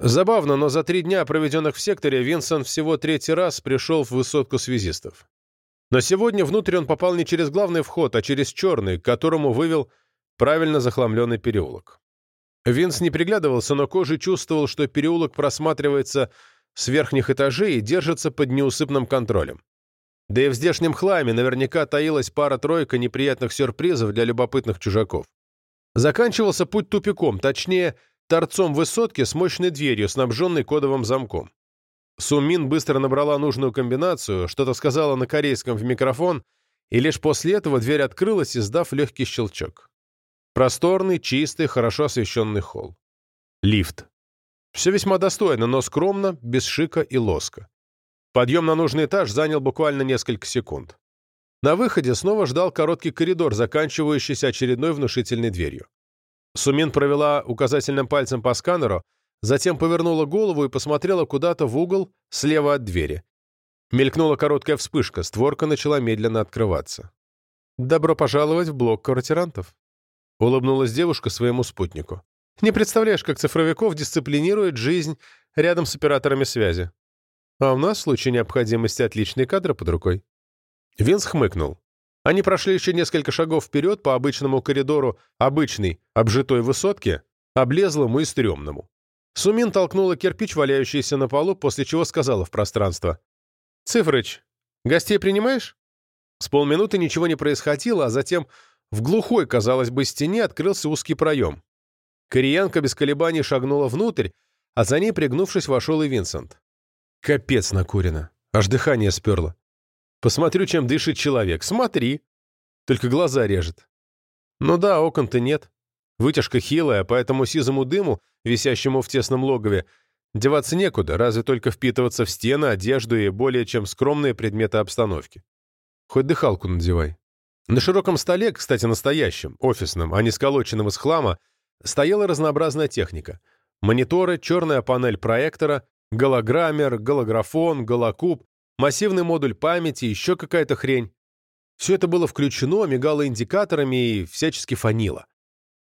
Забавно, но за три дня, проведенных в секторе, Винсент всего третий раз пришел в высотку связистов. Но сегодня внутрь он попал не через главный вход, а через черный, к которому вывел правильно захламленный переулок. Винс не приглядывался, но кожей чувствовал, что переулок просматривается с верхних этажей и держится под неусыпным контролем. Да и в здешнем хламе наверняка таилась пара-тройка неприятных сюрпризов для любопытных чужаков. Заканчивался путь тупиком, точнее, торцом высотки с мощной дверью, снабженной кодовым замком. Сумин быстро набрала нужную комбинацию, что-то сказала на корейском в микрофон, и лишь после этого дверь открылась, издав легкий щелчок. Просторный, чистый, хорошо освещенный холл. Лифт. Все весьма достойно, но скромно, без шика и лоска. Подъем на нужный этаж занял буквально несколько секунд. На выходе снова ждал короткий коридор, заканчивающийся очередной внушительной дверью. Сумин провела указательным пальцем по сканеру, затем повернула голову и посмотрела куда-то в угол слева от двери. Мелькнула короткая вспышка, створка начала медленно открываться. «Добро пожаловать в блок квартирантов», — улыбнулась девушка своему спутнику. «Не представляешь, как цифровиков дисциплинирует жизнь рядом с операторами связи. А у нас в случае необходимости отличные кадры под рукой». Винс хмыкнул. Они прошли еще несколько шагов вперед по обычному коридору обычной, обжитой высотки, облезлому и стрёмному. Сумин толкнула кирпич, валяющийся на полу, после чего сказала в пространство. «Цифрыч, гостей принимаешь?» С полминуты ничего не происходило, а затем в глухой, казалось бы, стене открылся узкий проем. Кореянка без колебаний шагнула внутрь, а за ней, пригнувшись, вошел и Винсент. Капец накурено. Аж дыхание сперло. Посмотрю, чем дышит человек. Смотри. Только глаза режет. Ну да, окон-то нет. Вытяжка хилая, поэтому сизому дыму, висящему в тесном логове, деваться некуда, разве только впитываться в стены, одежду и более чем скромные предметы обстановки. Хоть дыхалку надевай. На широком столе, кстати, настоящем, офисном, а не сколоченном из хлама, стояла разнообразная техника. Мониторы, черная панель проектора, голограммер, голографон, голокуб, массивный модуль памяти, еще какая-то хрень. Все это было включено, мигало индикаторами и всячески фанило.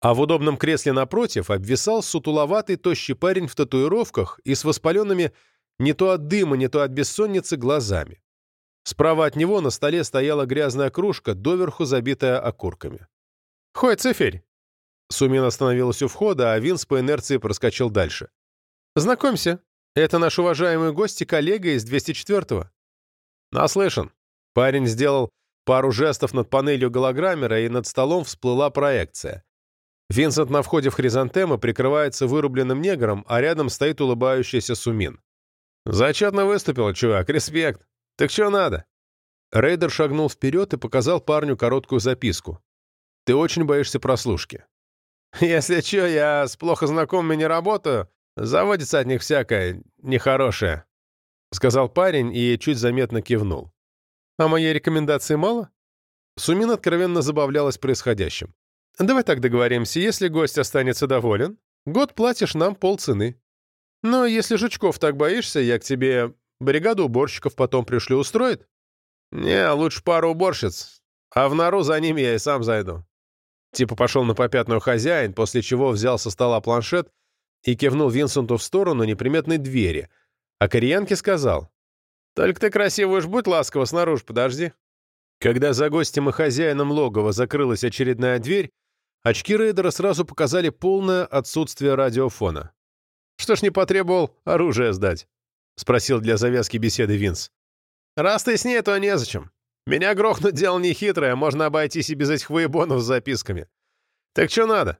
А в удобном кресле напротив обвисал сутуловатый тощий парень в татуировках и с воспаленными не то от дыма, не то от бессонницы глазами. Справа от него на столе стояла грязная кружка, доверху забитая окурками. «Хой, циферь!» Сумин остановилась у входа, а Винс по инерции проскочил дальше. «Знакомься, это наш уважаемый гость и коллега из 204-го». «Наслышан». Парень сделал пару жестов над панелью голограммера, и над столом всплыла проекция. Винсент на входе в хризантемы прикрывается вырубленным негром, а рядом стоит улыбающийся Сумин. «Зачетно выступил, чувак, респект. Так что надо?» Рейдер шагнул вперед и показал парню короткую записку. «Ты очень боишься прослушки». «Если что, я с плохо знакомыми не работаю. Заводится от них всякое нехорошее», — сказал парень и чуть заметно кивнул. «А моей рекомендации мало?» Сумин откровенно забавлялась происходящим. «Давай так договоримся, если гость останется доволен, год платишь нам полцены. Но если жучков так боишься, я к тебе бригаду уборщиков потом пришлю, устроит?» «Не, лучше пару уборщиц, а в нору за ними я и сам зайду». Типа пошел на попятную хозяин, после чего взял со стола планшет и кивнул Винсенту в сторону неприметной двери, а Кореянке сказал, «Только ты красивый уж будь ласково, снаружи подожди». Когда за гостем и хозяином логова закрылась очередная дверь, очки рейдера сразу показали полное отсутствие радиофона. «Что ж не потребовал оружие сдать?» — спросил для завязки беседы Винс. «Раз ты с ней, то незачем. Меня грохнуть дело нехитрое, можно обойтись и без этих воебонов с записками. Так что надо?»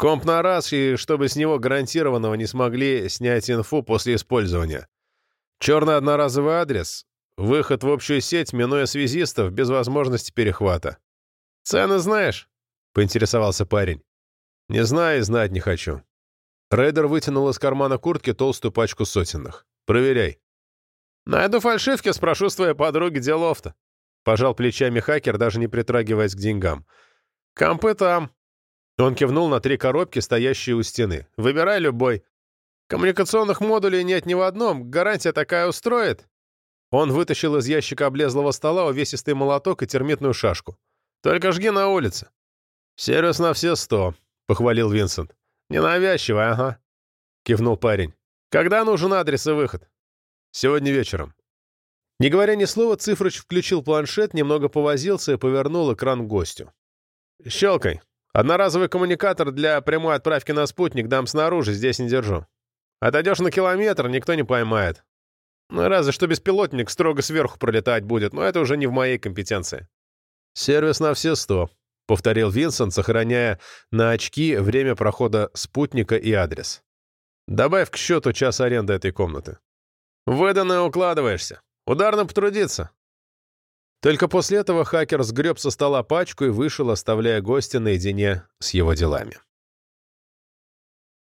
Комп на раз, и чтобы с него гарантированного не смогли снять инфу после использования. Черный одноразовый адрес, выход в общую сеть, минуя связистов, без возможности перехвата. «Цены знаешь?» — поинтересовался парень. «Не знаю и знать не хочу». Рейдер вытянул из кармана куртки толстую пачку сотенных. «Проверяй». «Найду фальшивки, спрошу с твоей подруги делов-то». Пожал плечами хакер, даже не притрагиваясь к деньгам. «Компы там. Он кивнул на три коробки, стоящие у стены. «Выбирай любой. Коммуникационных модулей нет ни в одном. Гарантия такая устроит». Он вытащил из ящика облезлого стола увесистый молоток и термитную шашку. «Только жги на улице». «Сервис на все сто», — похвалил Винсент. «Ненавязчиво, ага», — кивнул парень. Когда нужен адрес и выход? Сегодня вечером. Не говоря ни слова, Цифрыч включил планшет, немного повозился и повернул экран к гостю. «Щелкай. Одноразовый коммуникатор для прямой отправки на спутник дам снаружи, здесь не держу. Отойдешь на километр, никто не поймает. Ну, разве что беспилотник строго сверху пролетать будет, но это уже не в моей компетенции». «Сервис на все сто», — повторил Винсент, сохраняя на очки время прохода спутника и адрес. «Добавь к счету час аренды этой комнаты». «Выданное укладываешься. Ударно потрудиться». Только после этого хакер сгреб со стола пачку и вышел, оставляя гостя наедине с его делами.